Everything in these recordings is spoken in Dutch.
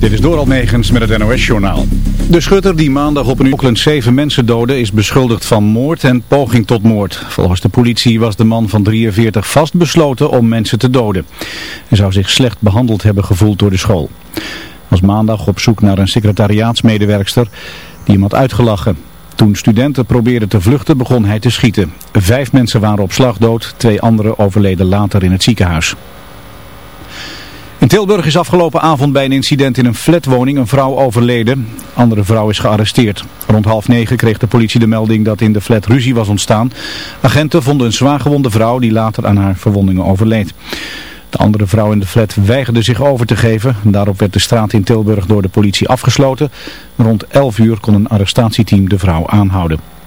Dit is Doral Negens met het NOS-journaal. De schutter die maandag op een Auckland zeven mensen doodde is beschuldigd van moord en poging tot moord. Volgens de politie was de man van 43 vastbesloten om mensen te doden. Hij zou zich slecht behandeld hebben gevoeld door de school. Was maandag op zoek naar een secretariaatsmedewerkster die hem had uitgelachen. Toen studenten probeerden te vluchten begon hij te schieten. Vijf mensen waren op slag dood, twee anderen overleden later in het ziekenhuis. In Tilburg is afgelopen avond bij een incident in een flatwoning een vrouw overleden. Andere vrouw is gearresteerd. Rond half negen kreeg de politie de melding dat in de flat ruzie was ontstaan. Agenten vonden een zwaargewonde vrouw die later aan haar verwondingen overleed. De andere vrouw in de flat weigerde zich over te geven. Daarop werd de straat in Tilburg door de politie afgesloten. Rond 11 uur kon een arrestatieteam de vrouw aanhouden.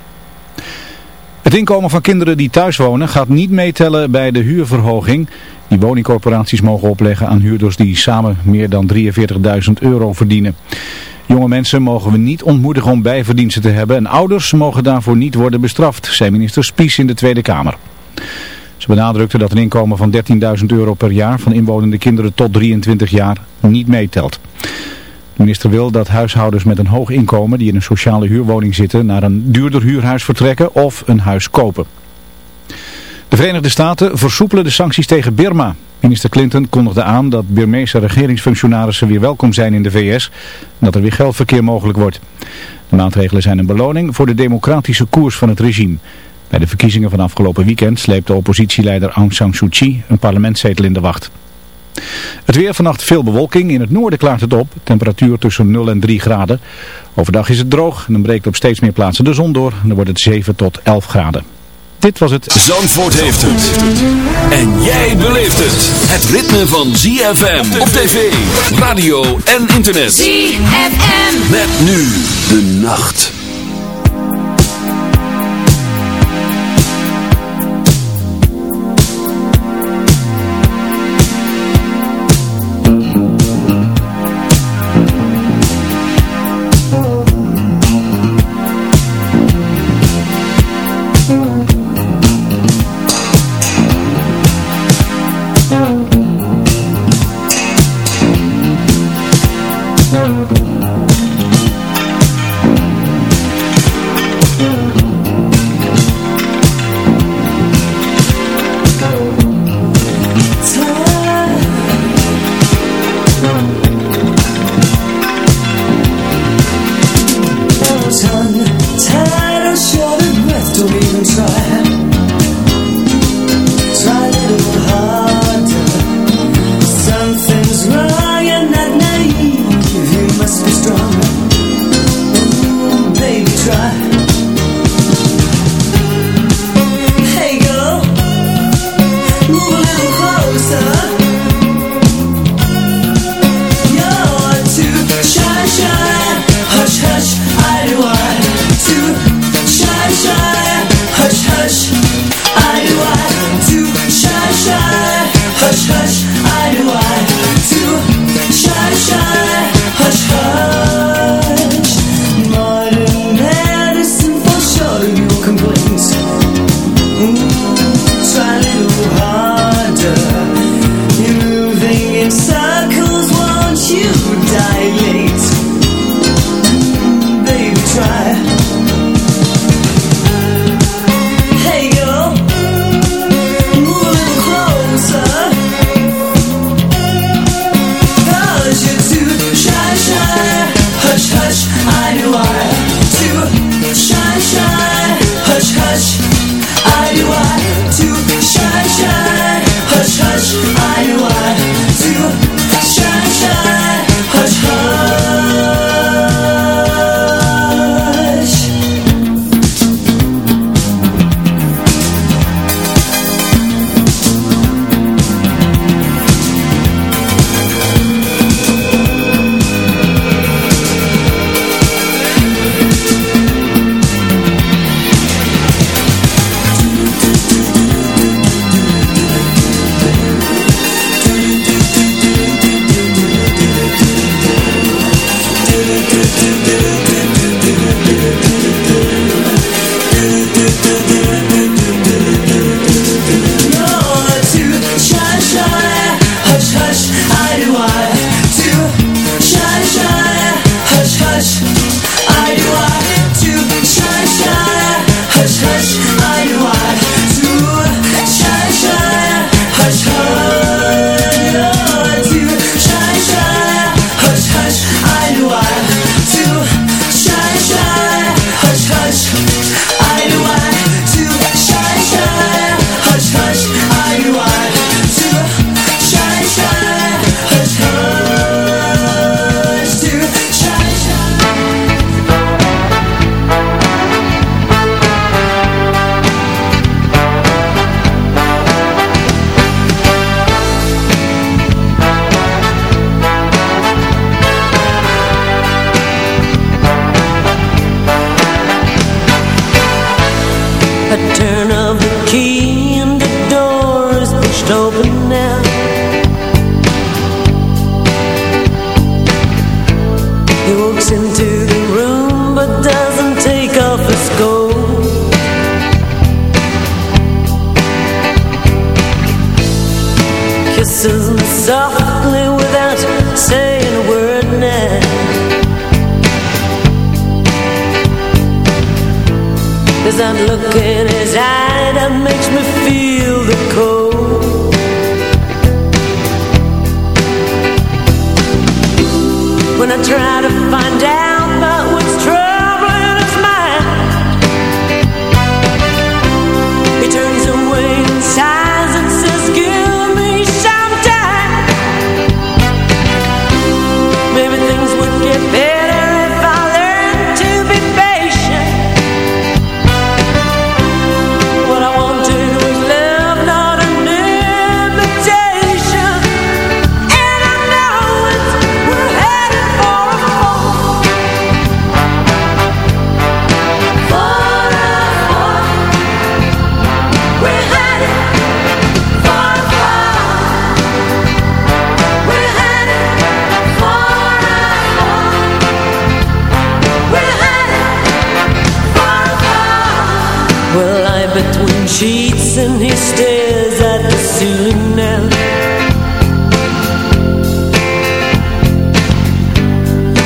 Het inkomen van kinderen die thuis wonen gaat niet meetellen bij de huurverhoging die woningcorporaties mogen opleggen aan huurders die samen meer dan 43.000 euro verdienen. Jonge mensen mogen we niet ontmoedigen om bijverdiensten te hebben en ouders mogen daarvoor niet worden bestraft, zei minister Spies in de Tweede Kamer. Ze benadrukte dat een inkomen van 13.000 euro per jaar van inwonende kinderen tot 23 jaar niet meetelt. De minister wil dat huishoudens met een hoog inkomen die in een sociale huurwoning zitten naar een duurder huurhuis vertrekken of een huis kopen. De Verenigde Staten versoepelen de sancties tegen Birma. Minister Clinton kondigde aan dat Birmeese regeringsfunctionarissen weer welkom zijn in de VS en dat er weer geldverkeer mogelijk wordt. De maatregelen zijn een beloning voor de democratische koers van het regime. Bij de verkiezingen van afgelopen weekend sleept de oppositieleider Aung San Suu Kyi een parlementszetel in de wacht. Het weer vannacht veel bewolking. In het noorden klaart het op. Temperatuur tussen 0 en 3 graden. Overdag is het droog en dan breekt op steeds meer plaatsen de zon door. En dan wordt het 7 tot 11 graden. Dit was het. Zandvoort heeft het. En jij beleeft het. Het ritme van ZFM op tv, radio en internet. ZFM. Met nu de nacht.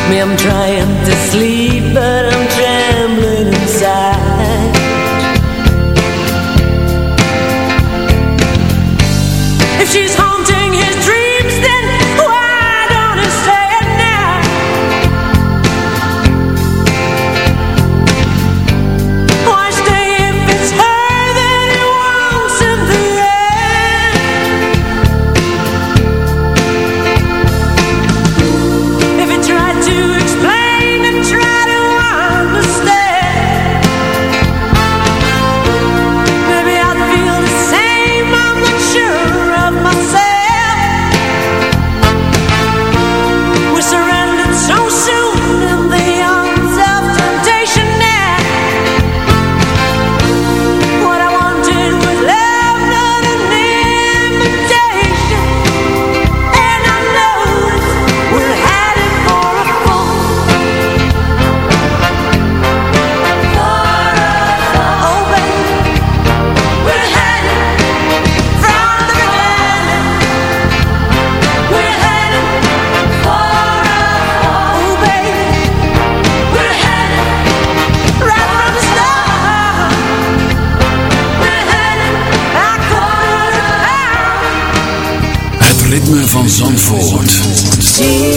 me, I'm trying to sleep, but I'm trembling inside. If she's home, van Zandvoort.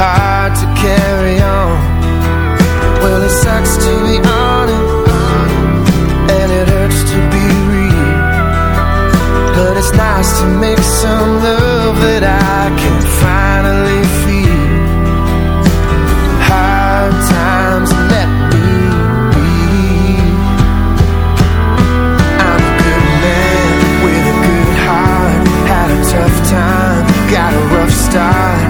hard to carry on. Well, it sucks to be honest And it hurts to be real. But it's nice to make some love that I can finally feel. Hard times let me be. I'm a good man with a good heart. Had a tough time, got a rough start.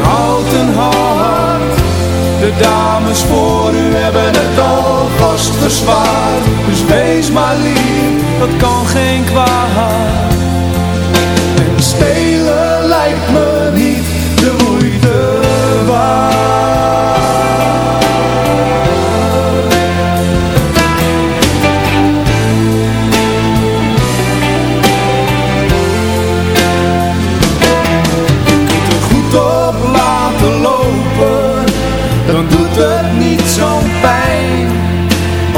een houten hart. De dames voor u hebben het al vast verzwaard. Dus wees maar lief, dat kan geen kwaad. En stelen lijkt me niet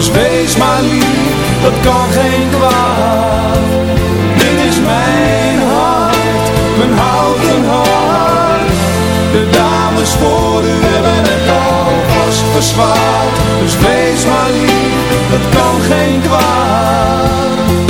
dus wees maar lief, dat kan geen kwaad. Dit is mijn hart, mijn houten hart. De dames voor u hebben het vast verzwaard. Dus wees maar lief, dat kan geen kwaad.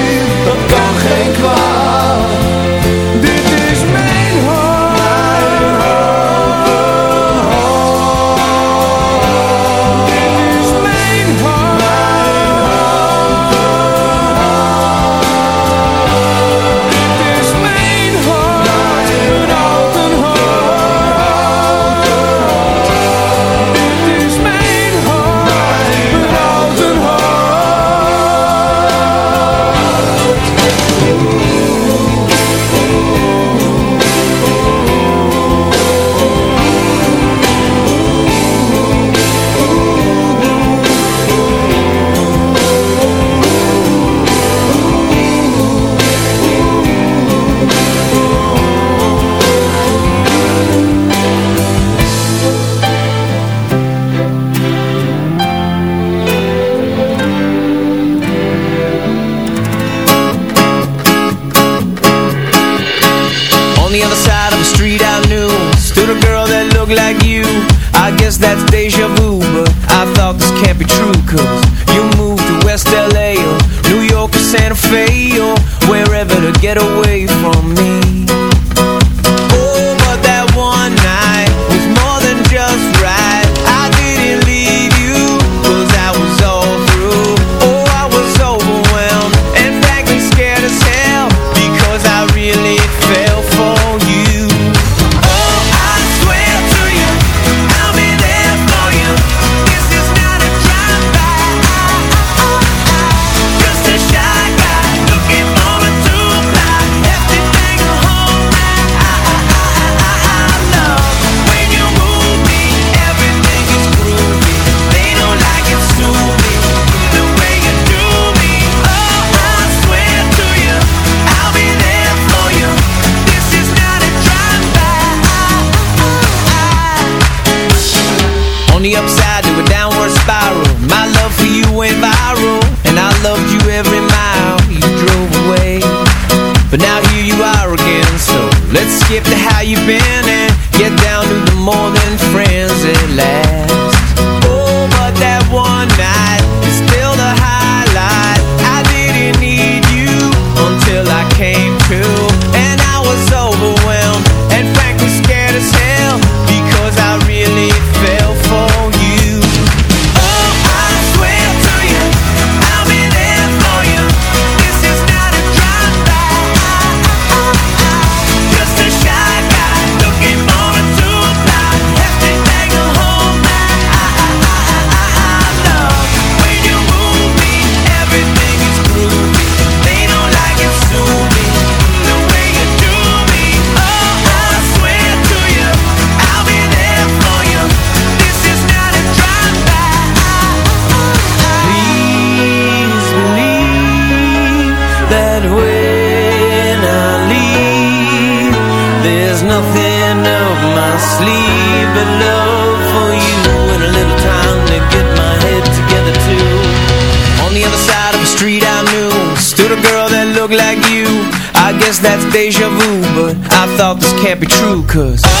deja vu But I thought this can't be true cause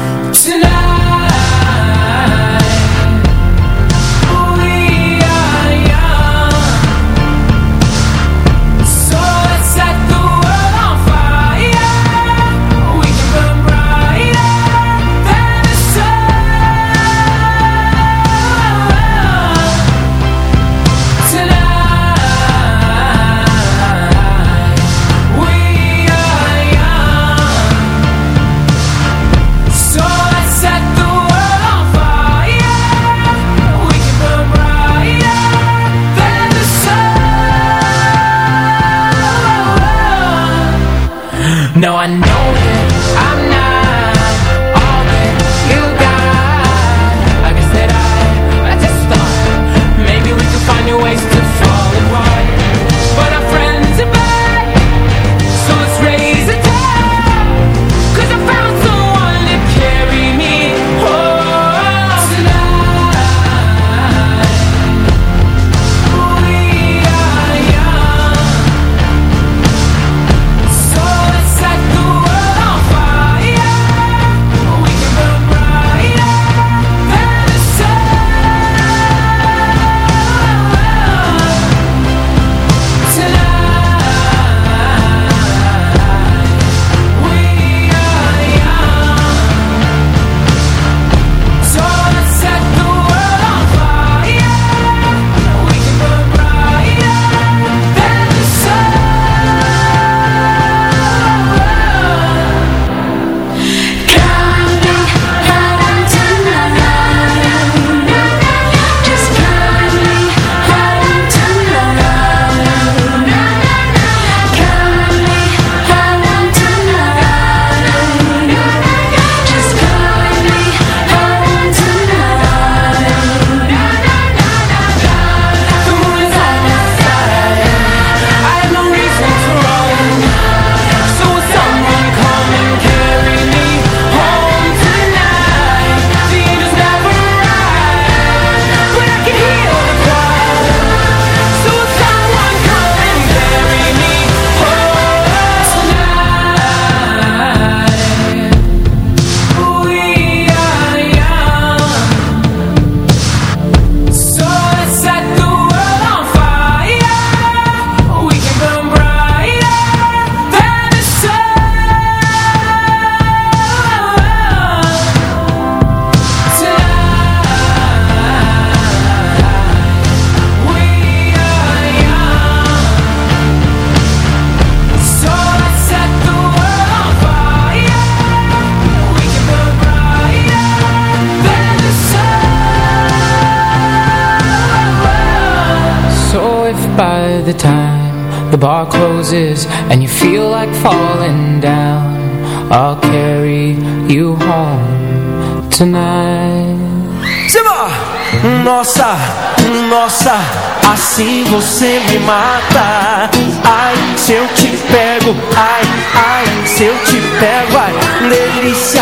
No, I know bar closes and you feel like falling down I'll carry you home tonight Simba! Nossa, nossa, assim você me mata Ai, se eu te pego, ai, ai, se eu te pego, ai Delícia,